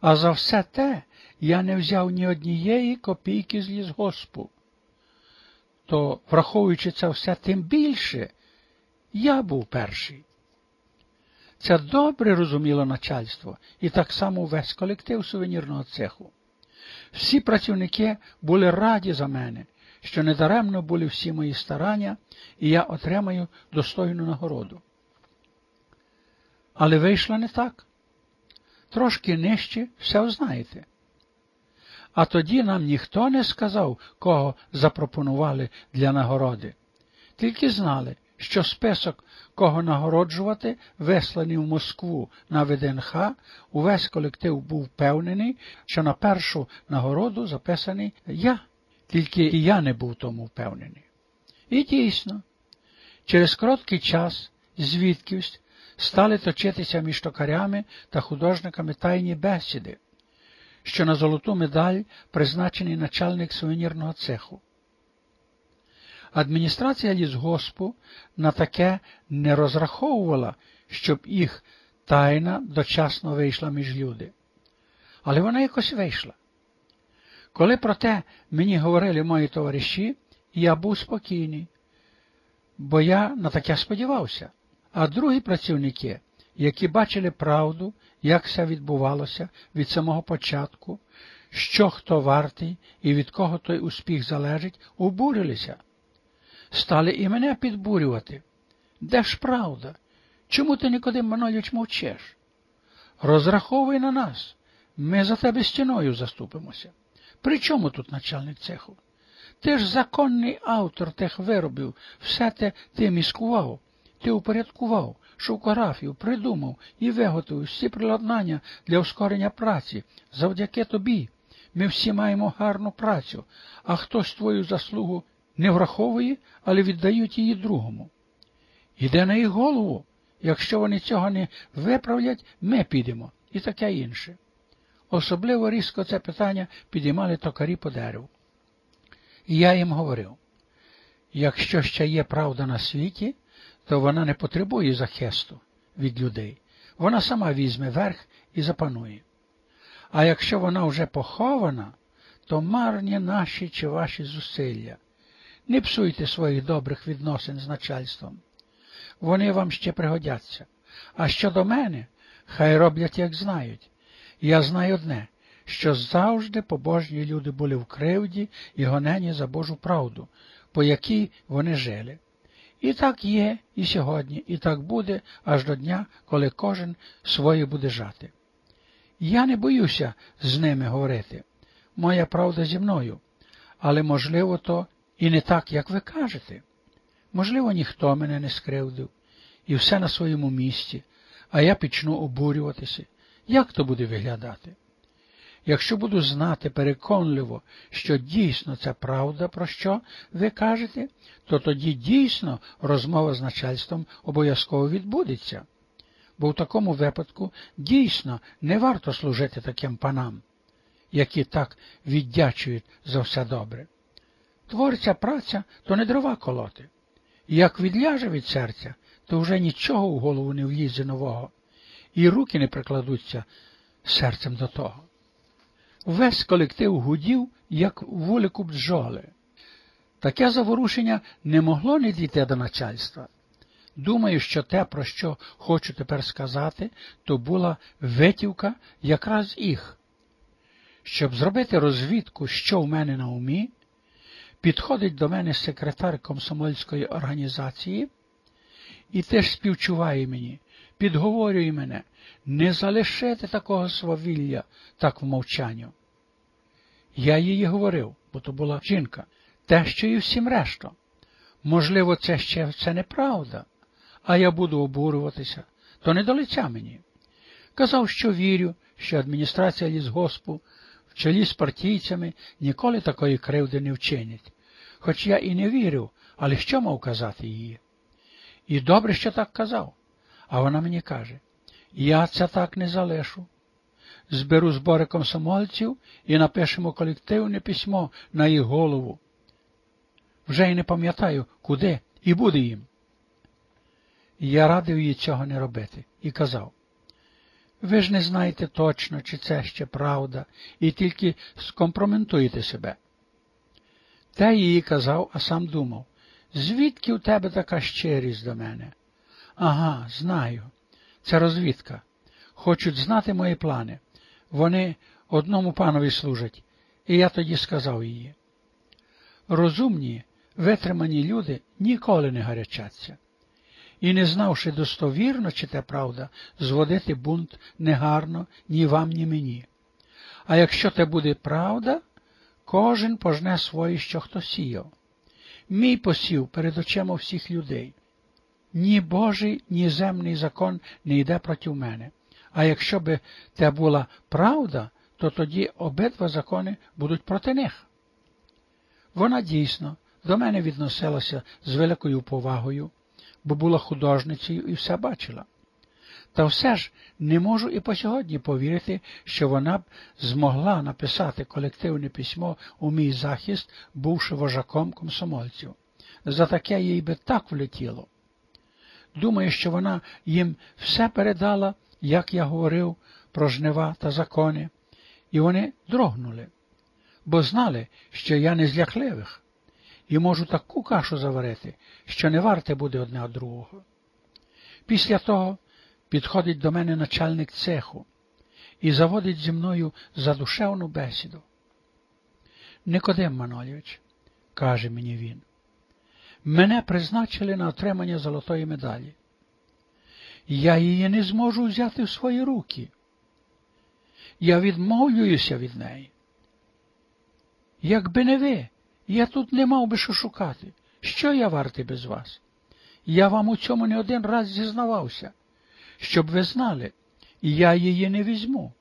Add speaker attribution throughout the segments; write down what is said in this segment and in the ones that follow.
Speaker 1: а за все те я не взяв ні однієї копійки з лісгоспу. То, враховуючи це все тим більше, я був перший. Це добре розуміло начальство і так само весь колектив сувенірного цеху. Всі працівники були раді за мене, що недаремно були всі мої старання, і я отримаю достойну нагороду. Але вийшло не так. Трошки нижче все знаєте. А тоді нам ніхто не сказав, кого запропонували для нагороди. Тільки знали, що список, кого нагороджувати, висланий в Москву на ВДНХ, увесь колектив був впевнений, що на першу нагороду записаний я, тільки і я не був тому впевнений. І дійсно, через короткий час звідкись стали точитися між токарями та художниками тайні бесіди, що на золоту медаль призначений начальник сувенірного цеху. Адміністрація лісгоспу на таке не розраховувала, щоб їх тайна дочасно вийшла між люди. Але вона якось вийшла. Коли про те мені говорили мої товариші, я був спокійний, бо я на таке сподівався. А другі працівники, які бачили правду, як все відбувалося від самого початку, що хто вартий і від кого той успіх залежить, обурилися стали і мене підбурювати. Де ж правда? Чому ти Никодим Манольович мовчеш? Розраховуй на нас. Ми за тебе стіною заступимося. При чому тут начальник цеху? Ти ж законний автор тих виробів, все те ти міскував, ти упорядкував, шовкографію, придумав і виготовив всі приладнання для ускорення праці. Завдяки тобі. Ми всі маємо гарну працю, а хтось твою заслугу не враховує, але віддають її другому. Іде на їх голову. Якщо вони цього не виправлять, ми підемо і таке інше. Особливо різко це питання підіймали токарі по дереву. І я їм говорив, якщо ще є правда на світі, то вона не потребує захисту від людей. Вона сама візьме верх і запанує. А якщо вона вже похована, то марні наші чи ваші зусилля. Не псуйте своїх добрих відносин з начальством. Вони вам ще пригодяться. А щодо мене, хай роблять, як знають. Я знаю одне, що завжди побожні люди були в кривді і гонені за Божу правду, по якій вони жили. І так є і сьогодні, і так буде аж до дня, коли кожен своє буде жати. Я не боюся з ними говорити. Моя правда зі мною, але, можливо, то і не так, як ви кажете. Можливо, ніхто мене не скривдив, і все на своєму місці, а я почну обурюватися. Як то буде виглядати? Якщо буду знати переконливо, що дійсно це правда, про що ви кажете, то тоді дійсно розмова з начальством обов'язково відбудеться, бо в такому випадку дійсно не варто служити таким панам, які так віддячують за все добре. Творця праця то не дрова колоти. Як відляже від серця, то вже нічого в голову не влізе нового, і руки не прикладуться серцем до того. Весь колектив гудів, як вулику бджоли. Таке заворушення не могло не дійти до начальства. Думаю, що те, про що хочу тепер сказати, то була витівка якраз їх. Щоб зробити розвідку, що в мене на умі, Підходить до мене секретар комсомольської організації і теж співчуває мені, підговорює мене, не залишити такого свавілля так в мовчанню. Я їй говорив, бо то була жінка, те, що і всім решта. Можливо, це ще це неправда, а я буду обурюватися, то не до лиця мені. Казав, що вірю, що адміністрація лісгоспу в чолі з партійцями ніколи такої кривди не вчинять. Хоч я і не вірив, але що мав казати її? І добре, що так казав. А вона мені каже, я це так не залишу. Зберу збори комсомольців і напишемо колективне письмо на їх голову. Вже й не пам'ятаю, куди, і буде їм. Я радив їй цього не робити і казав, Ви ж не знаєте точно, чи це ще правда, і тільки скомпроментуєте себе. Те її казав, а сам думав, звідки у тебе така щирість до мене? Ага, знаю. Це розвідка. Хочуть знати мої плани. Вони одному панові служать, і я тоді сказав її. Розумні, витримані люди ніколи не гарячаться. І, не знавши достовірно, чи те правда, зводити бунт негарно ні вам, ні мені. А якщо те буде правда, кожен пожне своє, що хто сіяв. Мій посів перед очима всіх людей. Ні Божий, ні земний закон не йде проти мене. А якщо би те була правда, то тоді обидва закони будуть проти них. Вона дійсно до мене відносилася з великою повагою, бо була художницею і все бачила. Та все ж не можу і по сьогодні повірити, що вона б змогла написати колективне письмо у мій захист, бувши вожаком комсомольців. За таке їй би так влетіло. Думаю, що вона їм все передала, як я говорив про жнива та закони, і вони дрогнули, бо знали, що я не зляхливих, і можу таку кашу заварити, що не варте буде одне од другого. Після того підходить до мене начальник цеху і заводить зі мною задушевну бесіду. Никодим Манолівич, каже мені він, мене призначили на отримання золотої медалі. Я її не зможу взяти в свої руки. Я відмовлююся від неї. Якби не ви, я тут не мав би що шукати. Що я вартий без вас? Я вам у цьому не один раз зізнавався, щоб ви знали, я її не візьму.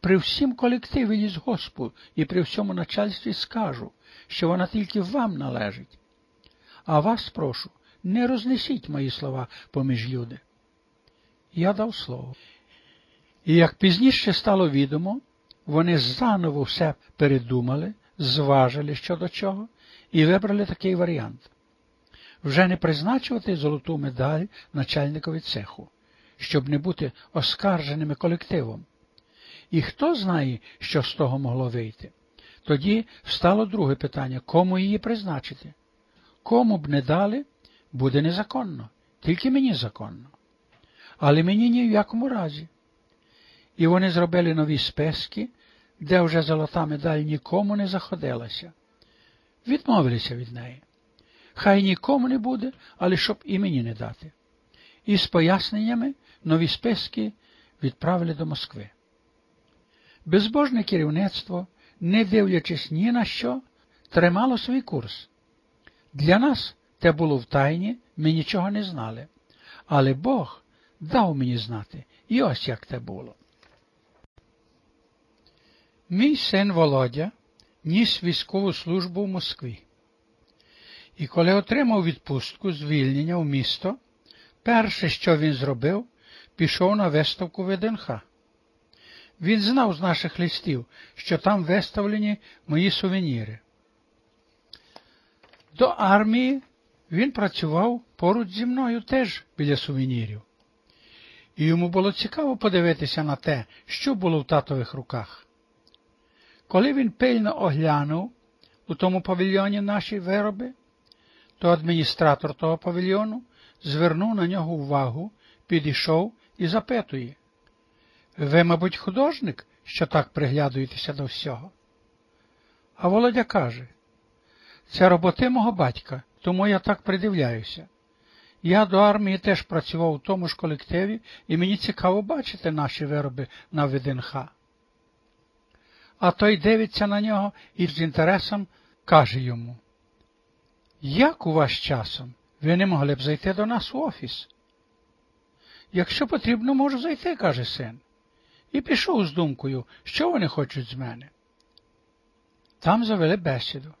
Speaker 1: При всім колективі лісгоспу і при всьому начальстві скажу, що вона тільки вам належить. А вас прошу, не рознесіть мої слова поміж люди. Я дав слово. І як пізніше стало відомо, вони заново все передумали, зважили щодо чого і вибрали такий варіант вже не призначувати золоту медаль начальникові цеху, щоб не бути оскарженими колективом. І хто знає, що з того могло вийти? Тоді встало друге питання кому її призначити? Кому б не дали, буде незаконно, тільки мені законно. Але мені ні в якому разі. І вони зробили нові списки, де вже золота медаль нікому не заходилася. Відмовилися від неї. Хай нікому не буде, але щоб і мені не дати. І з поясненнями нові списки відправили до Москви. Безбожне керівництво, не дивлячись ні на що, тримало свій курс. Для нас те було в тайні, ми нічого не знали, але Бог дав мені знати, і ось як те було. Мій син Володя ніс військову службу в Москві. І коли отримав відпустку звільнення в місто, перше, що він зробив, пішов на виставку ВДНХ. Він знав з наших листів, що там виставлені мої сувеніри. До армії він працював поруч зі мною теж біля сувенірів. І йому було цікаво подивитися на те, що було в татових руках. Коли він пильно оглянув у тому павільйоні наші вироби, то адміністратор того павільйону звернув на нього увагу, підійшов і запитує. Ви, мабуть, художник, що так приглядуєтеся до всього? А Володя каже, це роботи мого батька, тому я так придивляюся. Я до армії теж працював у тому ж колективі, і мені цікаво бачити наші вироби на ВДНХ. А той дивиться на нього і з інтересом каже йому як у вас часом? Ви не могли б зайти до нас в офіс? Якщо потрібно, можу зайти, каже син. І пішов з думкою, що вони хочуть з мене. Там завели бесіду.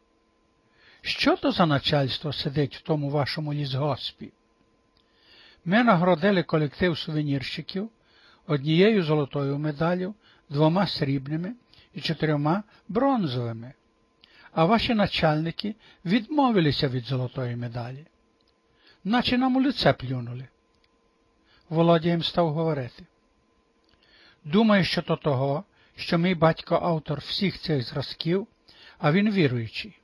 Speaker 1: Що то за начальство сидить в тому вашому лісгоспі? Ми нагородили колектив сувенірщиків однією золотою медаллю, двома срібними і чотирьома бронзовими а ваші начальники відмовилися від золотої медалі, наче нам у лице плюнули. Володя їм став говорити. Думаю, що то того, що мій батько автор всіх цих зразків, а він віруючий.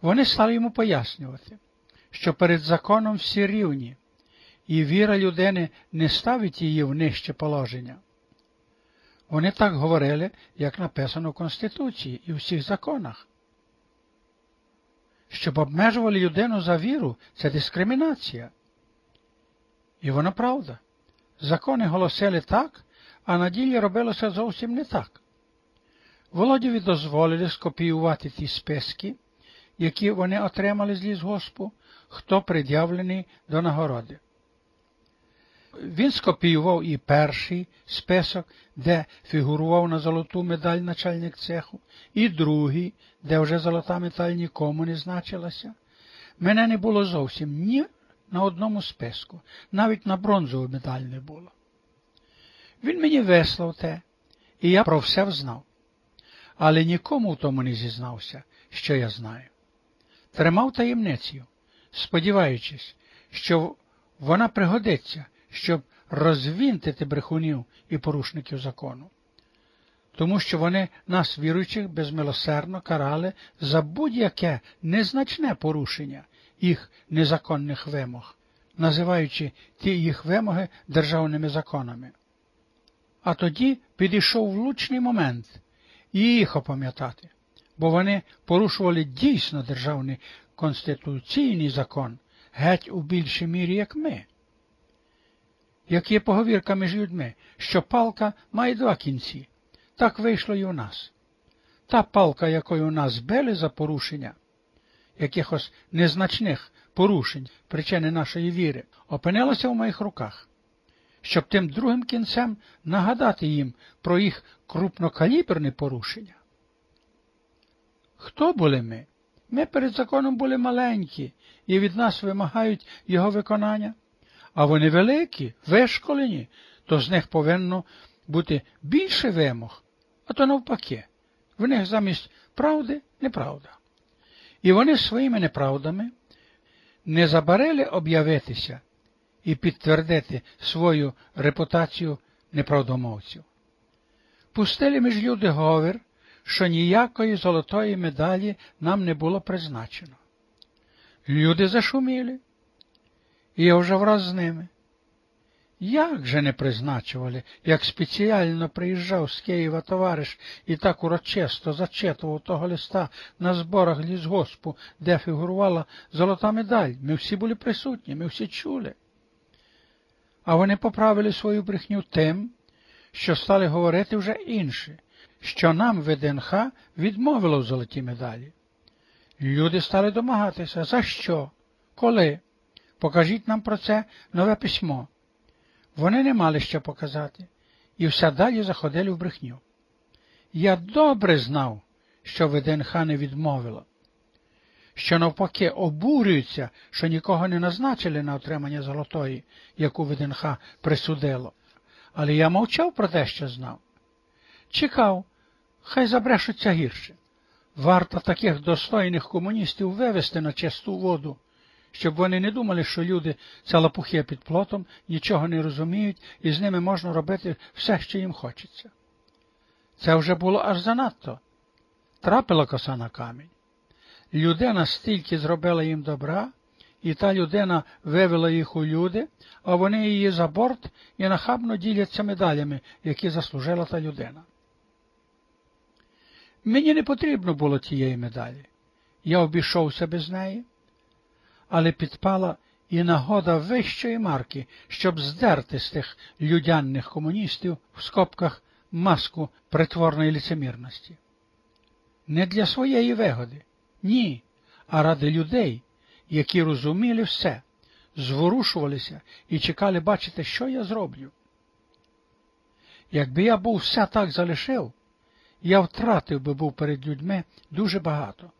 Speaker 1: Вони стали йому пояснювати, що перед законом всі рівні, і віра людини не ставить її в нижче положення. Вони так говорили, як написано в Конституції і в всіх законах. Щоб обмежували людину за віру, це дискримінація. І воно правда. Закони голосили так, а на ділі робилося зовсім не так. Володіві дозволили скопіювати ті списки, які вони отримали з лісгоспу, хто пред'явлений до нагороди. Він скопіював і перший список, де фігурував на золоту медаль начальник цеху, і другий, де вже золота медаль нікому не значилася. Мене не було зовсім ні на одному списку, навіть на бронзову медаль не було. Він мені вислав те, і я про все взнав. Але нікому в тому не зізнався, що я знаю. Тримав таємницю, сподіваючись, що вона пригодиться, щоб розвінтити брехунів і порушників закону. Тому що вони нас, віруючих, безмилосердно карали за будь-яке незначне порушення їх незаконних вимог, називаючи ті їх вимоги державними законами. А тоді підійшов влучний момент і їх опам'ятати, бо вони порушували дійсно державний конституційний закон геть у більшій мірі, як ми. Як є поговірка між людьми, що палка має два кінці, так вийшло і у нас. Та палка, якою нас били за порушення, якихось незначних порушень, причини нашої віри, опинилася в моїх руках, щоб тим другим кінцем нагадати їм про їх крупнокаліберне порушення. Хто були ми? Ми перед законом були маленькі і від нас вимагають його виконання, а вони великі, вишколені, то з них повинно бути більше вимог, а то навпаки, в них замість правди неправда. І вони своїми неправдами не забарили об'явитися і підтвердити свою репутацію неправдомовців. Пустили між люди говір, що ніякої золотої медалі нам не було призначено. Люди зашуміли, і я вже враз з ними. Як же не призначували, як спеціально приїжджав з Києва товариш і так урочисто зачитував того листа на зборах лісгоспу, де фігурувала золота медаль. Ми всі були присутні, ми всі чули. А вони поправили свою брехню тим, що стали говорити вже інше, що нам ВДНХ відмовило в золотій медалі. Люди стали домагатися. За що? Коли? Покажіть нам про це нове письмо. Вони не мали що показати, і все далі заходили в брехню. Я добре знав, що ВДНХ не відмовило, що навпаки обурюються, що нікого не назначили на отримання золотої, яку ВДНХ присудило. Але я мовчав про те, що знав. Чекав, хай забрешуться гірше. Варто таких достойних комуністів вивести на чисту воду щоб вони не думали, що люди це лопухи під плотом, нічого не розуміють, і з ними можна робити все, що їм хочеться. Це вже було аж занадто. Трапила коса на камінь. Людина стільки зробила їм добра, і та людина вивела їх у люди, а вони її за борт і нахабно діляться медалями, які заслужила та людина. Мені не потрібно було тієї медалі. Я обійшовся без неї але підпала і нагода вищої марки, щоб здерти з тих людянних комуністів в скобках маску притворної ліцемірності. Не для своєї вигоди, ні, а ради людей, які розуміли все, зворушувалися і чекали бачити, що я зроблю. Якби я був все так залишив, я втратив би був перед людьми дуже багато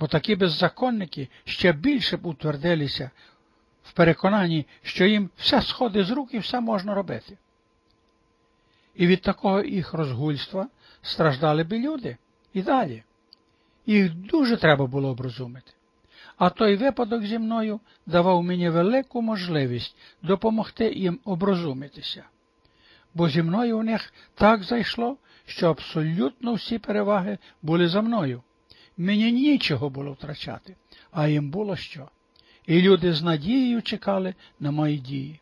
Speaker 1: бо такі беззаконники ще більше б утвердилися в переконанні, що їм все сходить з рук і все можна робити. І від такого їх розгульства страждали б люди і далі. Їх дуже треба було оброзумити. А той випадок зі мною давав мені велику можливість допомогти їм оброзумитися. Бо зі мною у них так зайшло, що абсолютно всі переваги були за мною. Мені нічого було втрачати, а їм було що. І люди з надією чекали на мої дії.